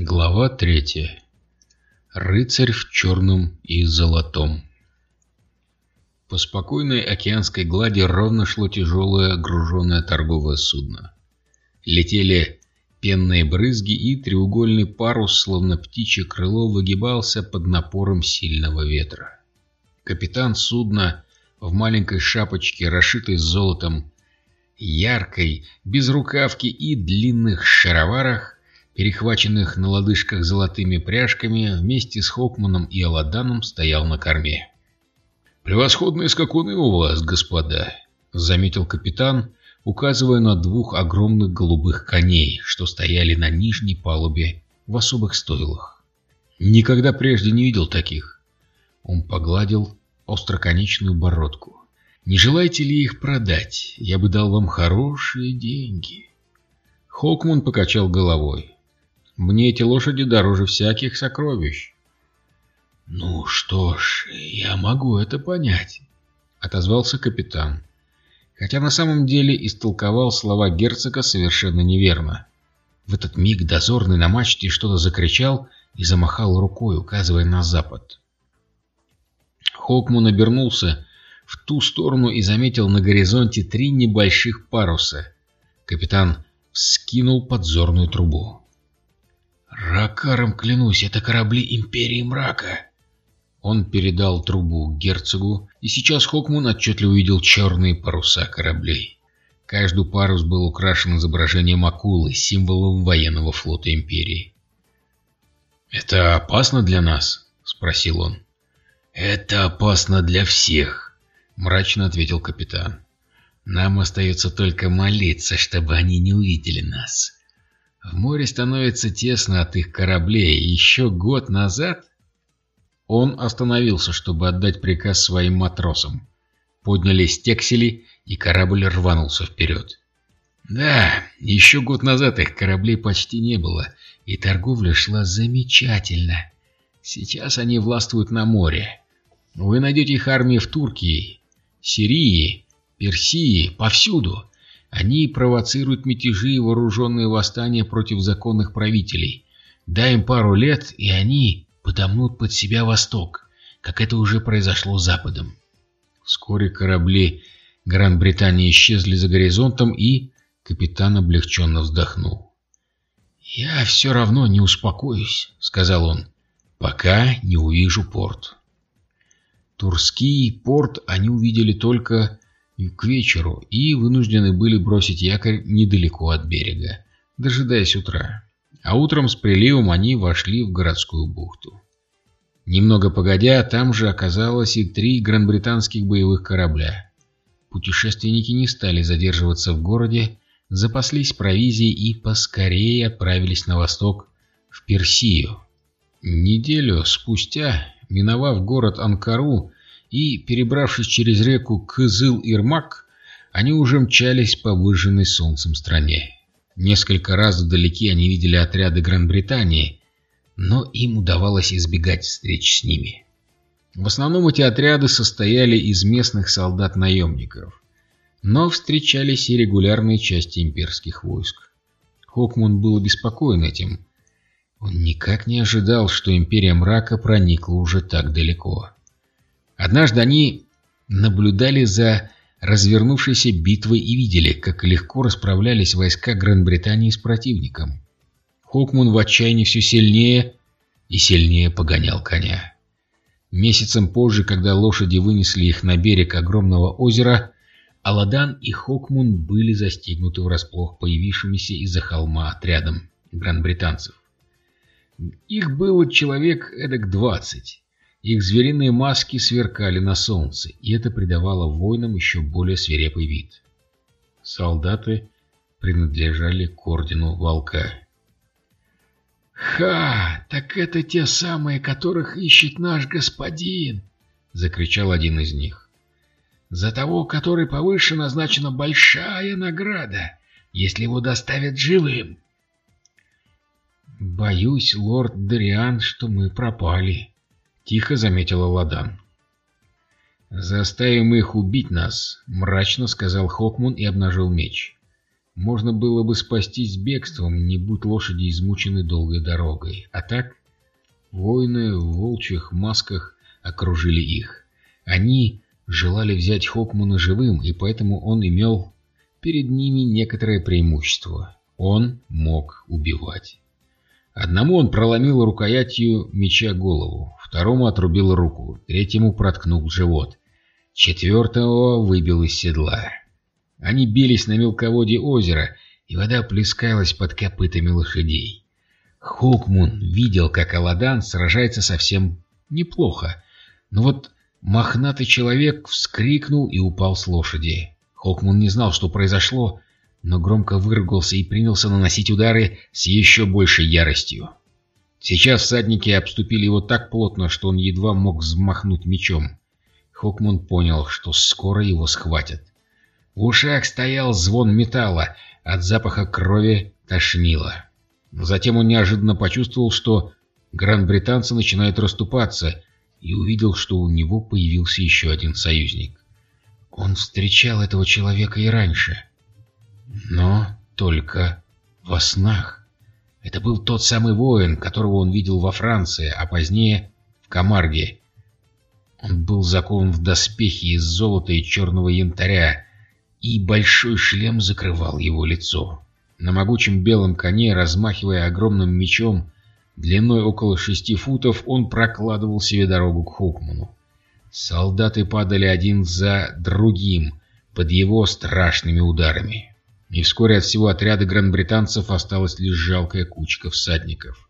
Глава третья. Рыцарь в черном и золотом. По спокойной океанской глади ровно шло тяжелое груженное торговое судно. Летели пенные брызги, и треугольный парус, словно птичье крыло, выгибался под напором сильного ветра. Капитан судна в маленькой шапочке, расшитой золотом, яркой, без рукавки и длинных шароварах, перехваченных на лодыжках золотыми пряжками, вместе с Хокманом и Аладаном стоял на корме. «Превосходные скакуны у вас, господа!» — заметил капитан, указывая на двух огромных голубых коней, что стояли на нижней палубе в особых стойлах. «Никогда прежде не видел таких». Он погладил остроконечную бородку. «Не желаете ли их продать? Я бы дал вам хорошие деньги». Хокман покачал головой. Мне эти лошади дороже всяких сокровищ. «Ну что ж, я могу это понять», — отозвался капитан. Хотя на самом деле истолковал слова герцога совершенно неверно. В этот миг дозорный на мачте что-то закричал и замахал рукой, указывая на запад. Хокмун обернулся в ту сторону и заметил на горизонте три небольших паруса. Капитан вскинул подзорную трубу. «Ракаром клянусь, это корабли Империи Мрака!» Он передал трубу герцогу, и сейчас Хокмун отчетливо увидел черные паруса кораблей. Каждый парус был украшен изображением акулы, символом военного флота Империи. «Это опасно для нас?» — спросил он. «Это опасно для всех», — мрачно ответил капитан. «Нам остается только молиться, чтобы они не увидели нас». В море становится тесно от их кораблей, еще год назад... Он остановился, чтобы отдать приказ своим матросам. Поднялись тексели, и корабль рванулся вперед. Да, еще год назад их кораблей почти не было, и торговля шла замечательно. Сейчас они властвуют на море. Вы найдете их армии в Турции, Сирии, Персии, повсюду. Они провоцируют мятежи и вооруженные восстания против законных правителей. Дай им пару лет, и они подомнут под себя Восток, как это уже произошло с Западом. Вскоре корабли Гран-Британии исчезли за горизонтом, и капитан облегченно вздохнул. «Я все равно не успокоюсь», — сказал он, — «пока не увижу порт». Турский порт они увидели только к вечеру и вынуждены были бросить якорь недалеко от берега, дожидаясь утра. А утром с приливом они вошли в городскую бухту. Немного погодя, там же оказалось и три гранбританских боевых корабля. Путешественники не стали задерживаться в городе, запаслись провизией и поскорее отправились на восток, в Персию. Неделю спустя, миновав город Анкару, и, перебравшись через реку Кызыл-Ирмак, они уже мчались по выжженной солнцем стране. Несколько раз вдалеке они видели отряды Гран-Британии, но им удавалось избегать встреч с ними. В основном эти отряды состояли из местных солдат-наемников, но встречались и регулярные части имперских войск. Хокман был обеспокоен этим. Он никак не ожидал, что Империя Мрака проникла уже так далеко. Однажды они наблюдали за развернувшейся битвой и видели, как легко расправлялись войска Гран-Британии с противником. Хокмун в отчаянии все сильнее и сильнее погонял коня. Месяцем позже, когда лошади вынесли их на берег огромного озера, Аладан и Хокмун были застигнуты врасплох появившимися из-за холма отрядом гран-британцев. Их было человек эдак двадцать. Их звериные маски сверкали на солнце, и это придавало воинам еще более свирепый вид. Солдаты принадлежали к ордену Волка. «Ха! Так это те самые, которых ищет наш господин!» — закричал один из них. «За того, который повыше назначена большая награда, если его доставят живым!» «Боюсь, лорд Дариан, что мы пропали», Тихо заметила Ладан. «Заставим их убить нас», — мрачно сказал Хокмун и обнажил меч. можно было бы спастись бегством, не будь лошади измучены долгой дорогой. А так, воины в волчьих масках окружили их. Они желали взять Хокмана живым, и поэтому он имел перед ними некоторое преимущество. Он мог убивать. Одному он проломил рукоятью меча голову, второму отрубил руку, третьему проткнул живот, четвертого выбил из седла. Они бились на мелководье озера, и вода плескалась под копытами лошадей. Хокмун видел, как Аладан сражается совсем неплохо, но вот мохнатый человек вскрикнул и упал с лошади. Хокмун не знал, что произошло, но громко выругался и принялся наносить удары с еще большей яростью. Сейчас всадники обступили его так плотно, что он едва мог взмахнуть мечом. Хокмун понял, что скоро его схватят. В ушах стоял звон металла, от запаха крови тошнило. Затем он неожиданно почувствовал, что гран-британцы начинают расступаться, и увидел, что у него появился еще один союзник. Он встречал этого человека и раньше, но только во снах. Это был тот самый воин, которого он видел во Франции, а позднее в Камарге. Он был закован в доспехи из золота и черного янтаря, и большой шлем закрывал его лицо. На могучем белом коне, размахивая огромным мечом, длиной около шести футов, он прокладывал себе дорогу к Хукману. Солдаты падали один за другим под его страшными ударами. И вскоре от всего отряда гранбританцев осталась лишь жалкая кучка всадников,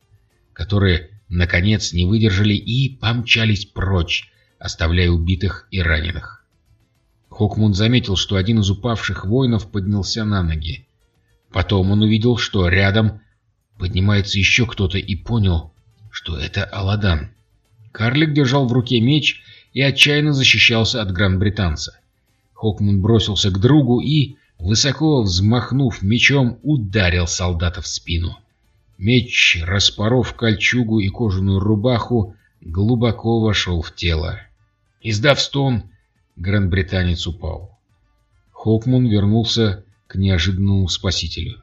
которые, наконец, не выдержали и помчались прочь, оставляя убитых и раненых. Хокмун заметил, что один из упавших воинов поднялся на ноги. Потом он увидел, что рядом поднимается еще кто-то и понял, что это Аладан. Карлик держал в руке меч и отчаянно защищался от гран-британца. Хокмун бросился к другу и, высоко взмахнув мечом, ударил солдата в спину. Меч, распоров кольчугу и кожаную рубаху, глубоко вошел в тело. Издав стон, гран-британец упал. Хокмун вернулся к неожиданному спасителю.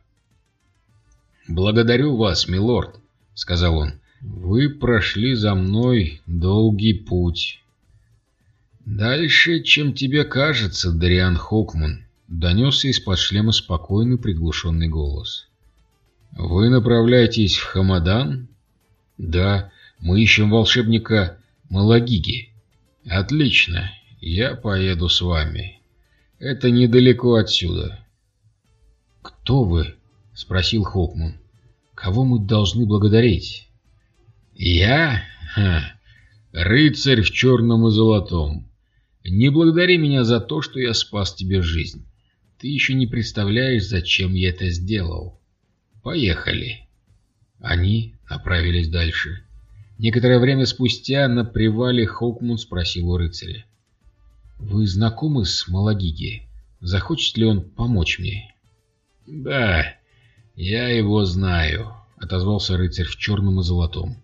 «Благодарю вас, милорд», — сказал он. «Вы прошли за мной долгий путь». «Дальше, чем тебе кажется, Дариан Хокман», — донесся из-под шлема спокойный приглушенный голос. «Вы направляетесь в Хамадан?» «Да, мы ищем волшебника Малагиги». «Отлично, я поеду с вами. Это недалеко отсюда». «Кто вы?» — спросил Хокман. «Кого мы должны благодарить?» «Я? Ха. Рыцарь в черном и золотом. Не благодари меня за то, что я спас тебе жизнь. Ты еще не представляешь, зачем я это сделал. Поехали. Они направились дальше. Некоторое время спустя на привале Хоукмун спросил у рыцаря. «Вы знакомы с Малагиги? Захочет ли он помочь мне?» «Да, я его знаю», — отозвался рыцарь в черном и золотом.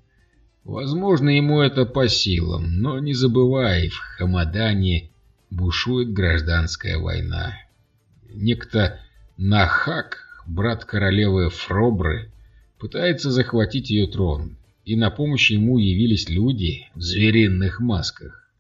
Возможно, ему это по силам, но не забывай, в Хамадане бушует гражданская война. Некто Нахак, брат королевы Фробры, пытается захватить ее трон, и на помощь ему явились люди в звериных масках.